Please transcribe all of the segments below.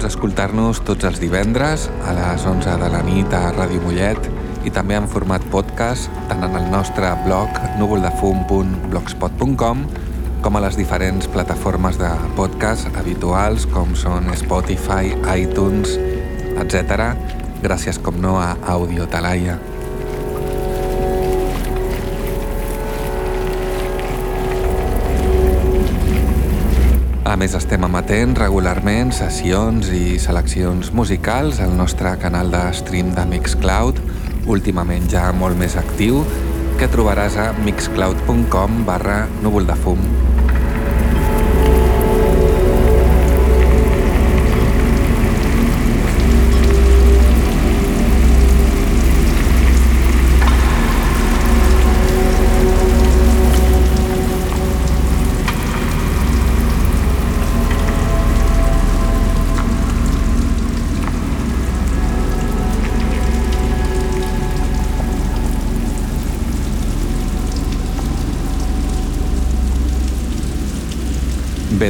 Pots escoltar-nos tots els divendres a les 11 de la nit a Ràdio Mollet i també en format podcast tant en el nostre blog núvoldefum.blogspot.com com a les diferents plataformes de podcast habituals com són Spotify, iTunes, etc. Gràcies, com no, a Audio Talaia. A més, estem emetent regularment sessions i seleccions musicals al nostre canal de stream de Mixcloud, últimament ja molt més actiu, que trobaràs a mixcloud.com barra núvol de fum.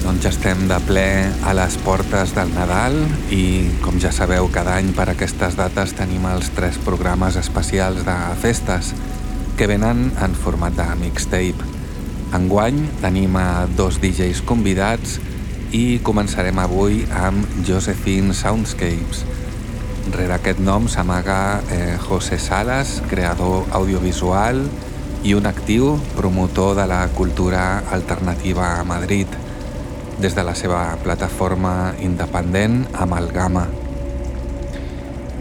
Doncs ja estem de ple a les portes del Nadal i, com ja sabeu, cada any per aquestes dates tenim els tres programes especials de festes que venen en format de mixtape. Enguany tenim a dos DJs convidats i començarem avui amb Josephine Soundscapes. Rere aquest nom s'amaga eh, José Salas, creador audiovisual i un actiu promotor de la cultura alternativa a Madrid des de la seva plataforma independent Amalgama.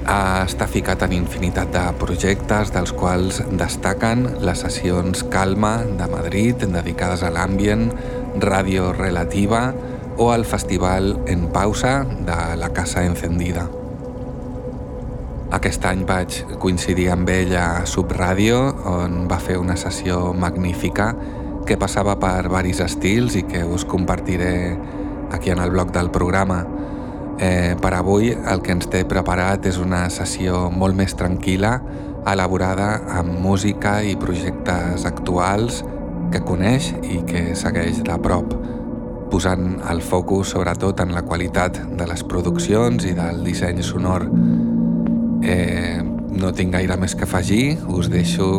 Està ficat en infinitat de projectes dels quals destaquen les sessions Calma de Madrid dedicades a l'ambient, Ràdio Relativa o el Festival En Pausa de la Casa Encendida. Aquest any vaig coincidir amb ell a Subradio on va fer una sessió magnífica que passava per varis estils i que us compartiré aquí en el blog del programa. Eh, per avui el que ens té preparat és una sessió molt més tranquil·la, elaborada amb música i projectes actuals que coneix i que segueix de prop, posant el focus sobretot en la qualitat de les produccions i del disseny sonor. Eh, no tinc gaire més que afegir, us deixo,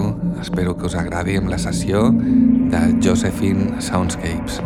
espero que us agradi amb la sessió de Josephine Soundscapes.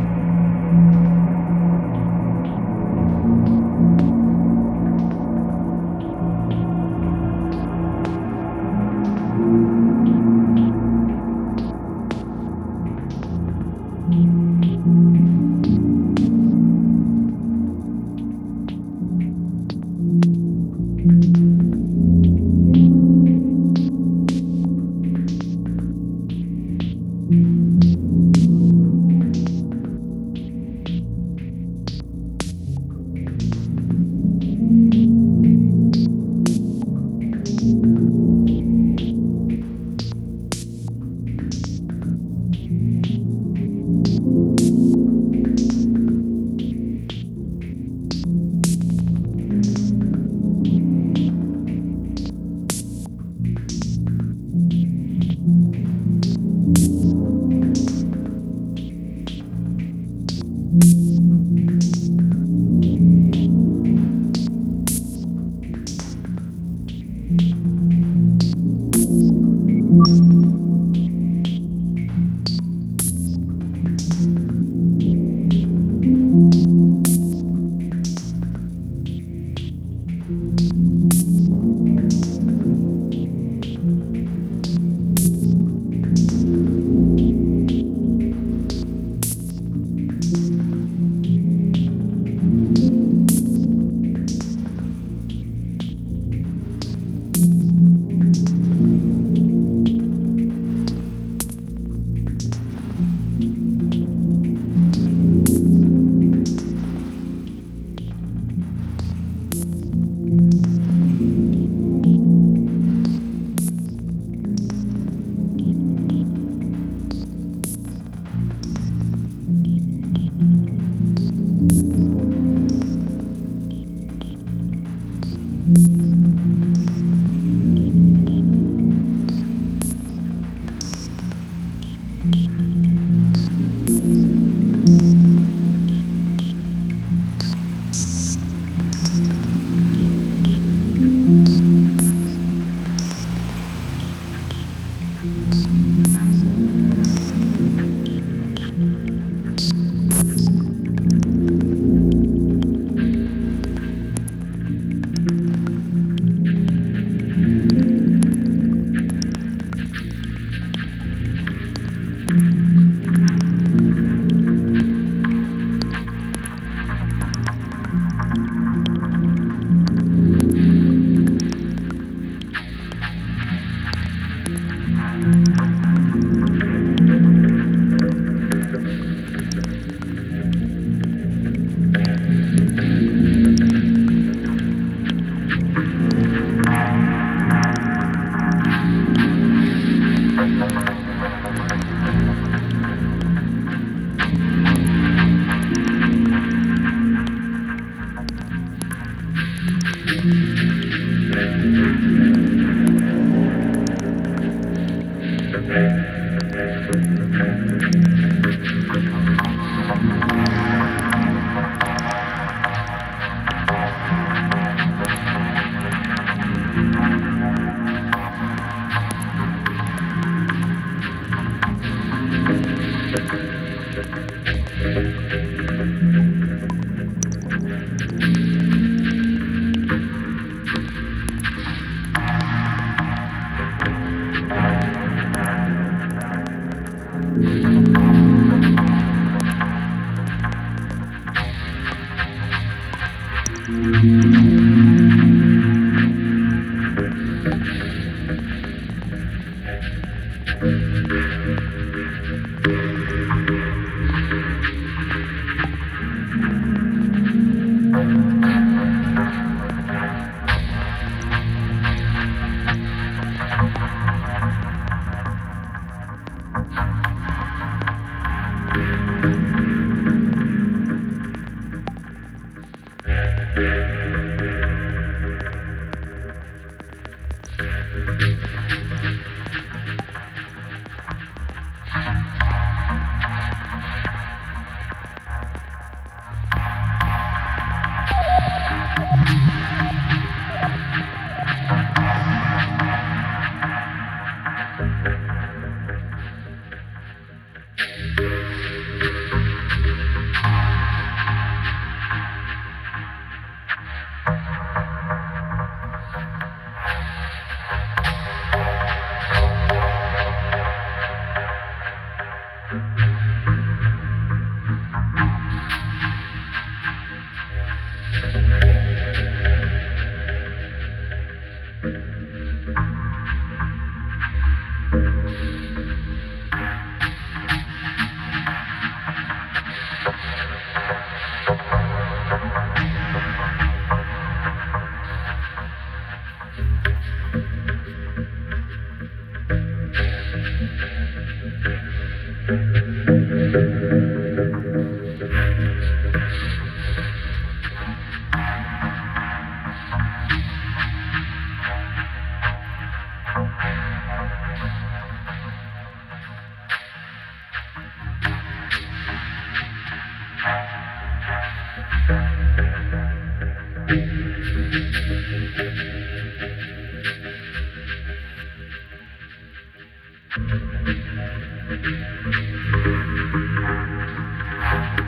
Thank you.